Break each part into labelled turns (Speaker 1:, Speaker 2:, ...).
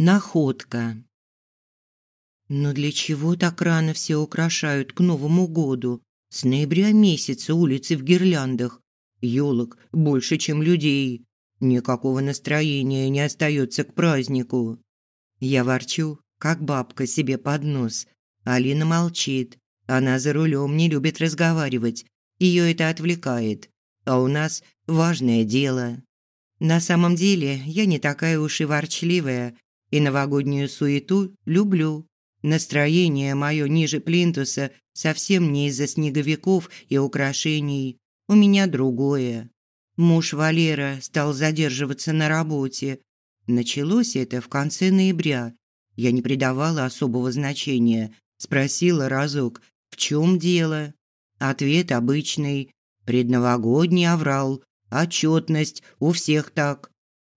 Speaker 1: Находка. Но для чего так рано все украшают к Новому году? С ноября месяца улицы в гирляндах. Ёлок больше, чем людей. Никакого настроения не остается к празднику. Я ворчу, как бабка себе под нос. Алина молчит. Она за рулем не любит разговаривать. Ее это отвлекает. А у нас важное дело. На самом деле, я не такая уж и ворчливая, и новогоднюю суету люблю. Настроение мое ниже плинтуса совсем не из-за снеговиков и украшений. У меня другое. Муж Валера стал задерживаться на работе. Началось это в конце ноября. Я не придавала особого значения. Спросила разок, в чем дело? Ответ обычный. Предновогодний оврал. Отчетность. У всех так.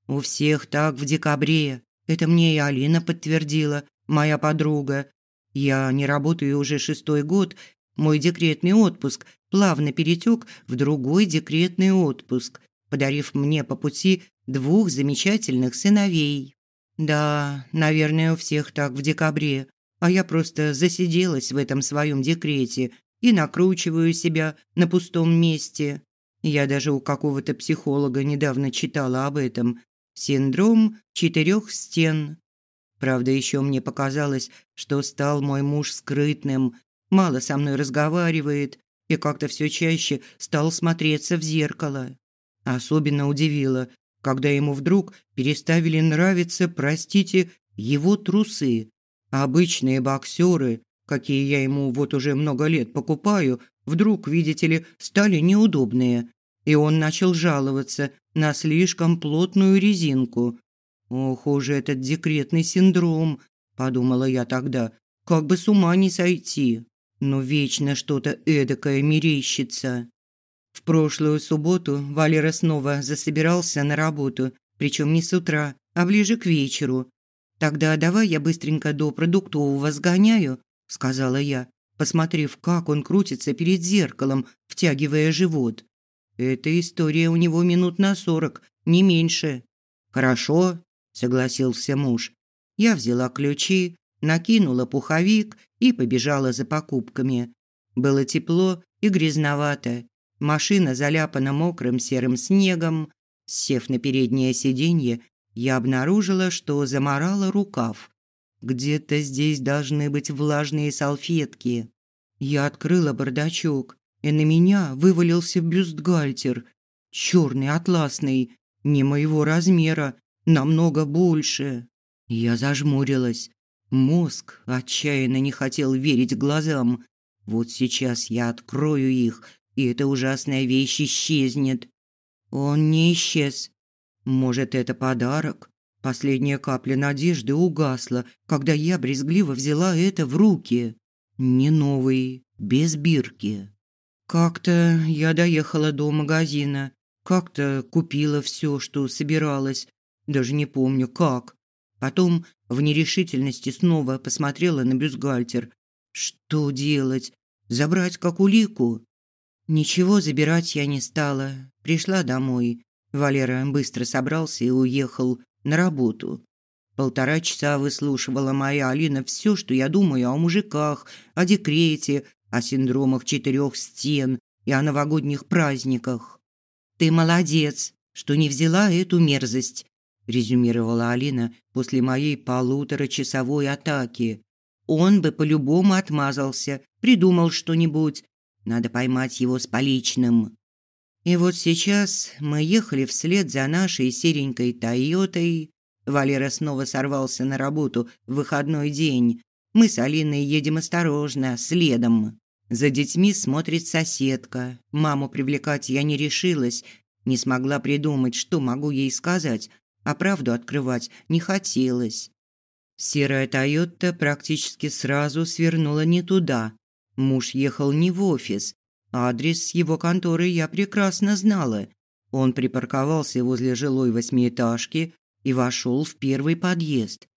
Speaker 1: У всех так в декабре. Это мне и Алина подтвердила, моя подруга. Я не работаю уже шестой год. Мой декретный отпуск плавно перетек в другой декретный отпуск, подарив мне по пути двух замечательных сыновей. Да, наверное, у всех так в декабре, а я просто засиделась в этом своем декрете и накручиваю себя на пустом месте. Я даже у какого-то психолога недавно читала об этом, Синдром четырех стен. Правда, еще мне показалось, что стал мой муж скрытным, мало со мной разговаривает и как-то все чаще стал смотреться в зеркало. Особенно удивило, когда ему вдруг переставили нравиться, простите, его трусы. Обычные боксеры, какие я ему вот уже много лет покупаю, вдруг, видите ли, стали неудобные, и он начал жаловаться на слишком плотную резинку. «Ох уж этот декретный синдром», – подумала я тогда, – «как бы с ума не сойти». Но вечно что-то эдакое мерещится. В прошлую субботу Валера снова засобирался на работу, причем не с утра, а ближе к вечеру. «Тогда давай я быстренько до продуктового сгоняю», – сказала я, посмотрев, как он крутится перед зеркалом, втягивая живот. Эта история у него минут на сорок, не меньше. Хорошо, согласился муж. Я взяла ключи, накинула пуховик и побежала за покупками. Было тепло и грязновато. Машина заляпана мокрым серым снегом. Сев на переднее сиденье, я обнаружила, что заморала рукав. Где-то здесь должны быть влажные салфетки. Я открыла бардачок и на меня вывалился бюстгальтер. Черный, атласный, не моего размера, намного больше. Я зажмурилась. Мозг отчаянно не хотел верить глазам. Вот сейчас я открою их, и эта ужасная вещь исчезнет. Он не исчез. Может, это подарок? Последняя капля надежды угасла, когда я брезгливо взяла это в руки. Не новый, без бирки. Как-то я доехала до магазина, как-то купила все, что собиралась, даже не помню как. Потом в нерешительности снова посмотрела на бюстгальтер. Что делать? Забрать как улику? Ничего забирать я не стала. Пришла домой. Валера быстро собрался и уехал на работу. Полтора часа выслушивала моя Алина все, что я думаю о мужиках, о декрете, о синдромах четырех стен и о новогодних праздниках. Ты молодец, что не взяла эту мерзость, резюмировала Алина после моей полуторачасовой атаки. Он бы по-любому отмазался, придумал что-нибудь. Надо поймать его с поличным. И вот сейчас мы ехали вслед за нашей серенькой Тойотой. Валера снова сорвался на работу в выходной день. Мы с Алиной едем осторожно, следом. За детьми смотрит соседка. Маму привлекать я не решилась, не смогла придумать, что могу ей сказать, а правду открывать не хотелось. Серая Тойота практически сразу свернула не туда. Муж ехал не в офис. Адрес его конторы я прекрасно знала. Он припарковался возле жилой восьмиэтажки и вошел в первый подъезд.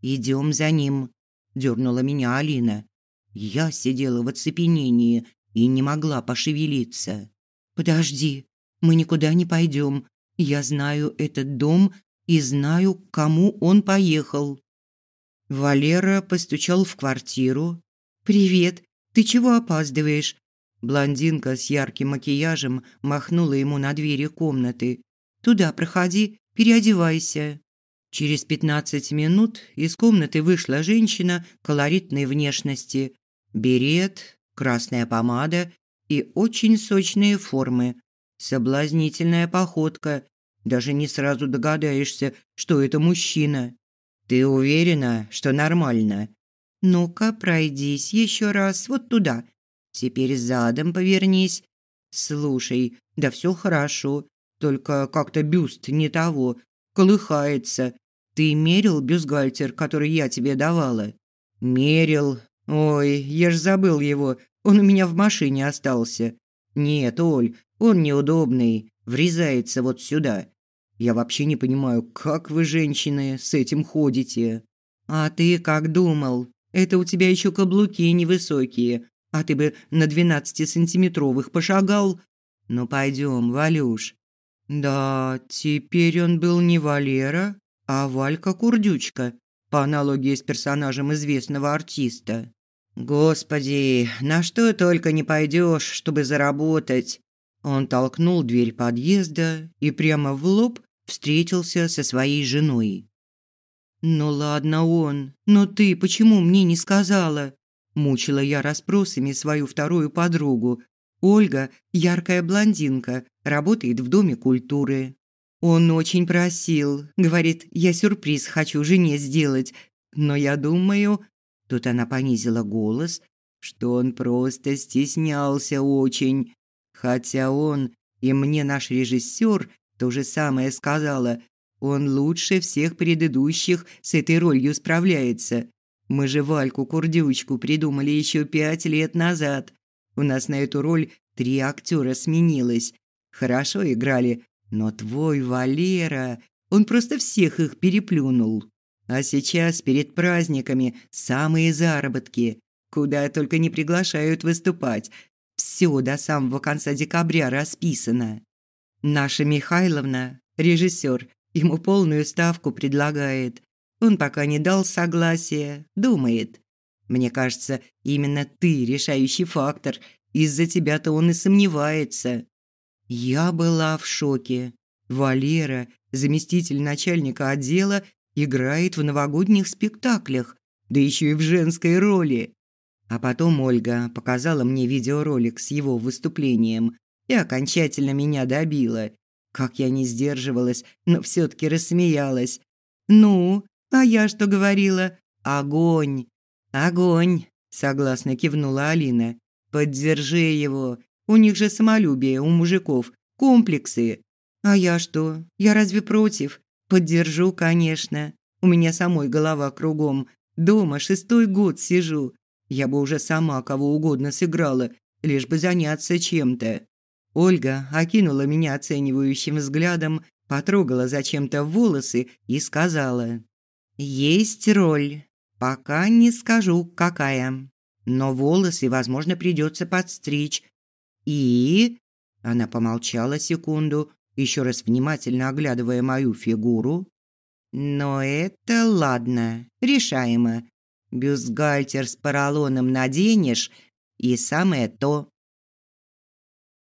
Speaker 1: «Идем за ним», – дернула меня Алина. Я сидела в оцепенении и не могла пошевелиться. «Подожди, мы никуда не пойдем. Я знаю этот дом и знаю, к кому он поехал». Валера постучал в квартиру. «Привет, ты чего опаздываешь?» Блондинка с ярким макияжем махнула ему на двери комнаты. «Туда проходи, переодевайся». Через пятнадцать минут из комнаты вышла женщина колоритной внешности. Берет, красная помада и очень сочные формы. Соблазнительная походка. Даже не сразу догадаешься, что это мужчина. «Ты уверена, что нормально?» «Ну-ка, пройдись еще раз вот туда. Теперь задом повернись. Слушай, да все хорошо, только как-то бюст не того, колыхается. Ты мерил бюстгальтер, который я тебе давала?» «Мерил. Ой, я ж забыл его. Он у меня в машине остался. Нет, Оль, он неудобный, врезается вот сюда. Я вообще не понимаю, как вы, женщины, с этим ходите. А ты как думал? Это у тебя еще каблуки невысокие, а ты бы на двенадцатисантиметровых пошагал. Ну пойдем, Валюш. Да, теперь он был не Валера, а Валька Курдючка, по аналогии с персонажем известного артиста. Господи, на что только не пойдешь, чтобы заработать. Он толкнул дверь подъезда и прямо в лоб встретился со своей женой. «Ну ладно он, но ты почему мне не сказала?» Мучила я расспросами свою вторую подругу. Ольга – яркая блондинка, работает в Доме культуры. Он очень просил, говорит, я сюрприз хочу жене сделать, но я думаю, тут она понизила голос, что он просто стеснялся очень. Хотя он и мне наш режиссер то же самое сказала. Он лучше всех предыдущих с этой ролью справляется. Мы же Вальку Курдючку придумали еще пять лет назад. У нас на эту роль три актера сменилось. Хорошо играли, но твой Валера, он просто всех их переплюнул. А сейчас перед праздниками самые заработки, куда только не приглашают выступать. Все до самого конца декабря расписано. Наша Михайловна, режиссер, ему полную ставку предлагает. Он пока не дал согласия, думает. Мне кажется, именно ты решающий фактор. Из-за тебя-то он и сомневается. Я была в шоке. Валера, заместитель начальника отдела, играет в новогодних спектаклях, да еще и в женской роли. А потом Ольга показала мне видеоролик с его выступлением и окончательно меня добила. Как я не сдерживалась, но все таки рассмеялась. Ну, а я что говорила? Огонь. Огонь, согласно кивнула Алина. Поддержи его. У них же самолюбие у мужиков, комплексы. А я что? Я разве против? Поддержу, конечно. У меня самой голова кругом. Дома шестой год сижу. Я бы уже сама кого угодно сыграла, лишь бы заняться чем-то. Ольга окинула меня оценивающим взглядом, потрогала зачем-то волосы и сказала: "Есть роль, пока не скажу какая, но волосы, возможно, придется подстричь. И она помолчала секунду, еще раз внимательно оглядывая мою фигуру. Но это ладно, решаемо. Бюстгальтер с поролоном наденешь, и самое то.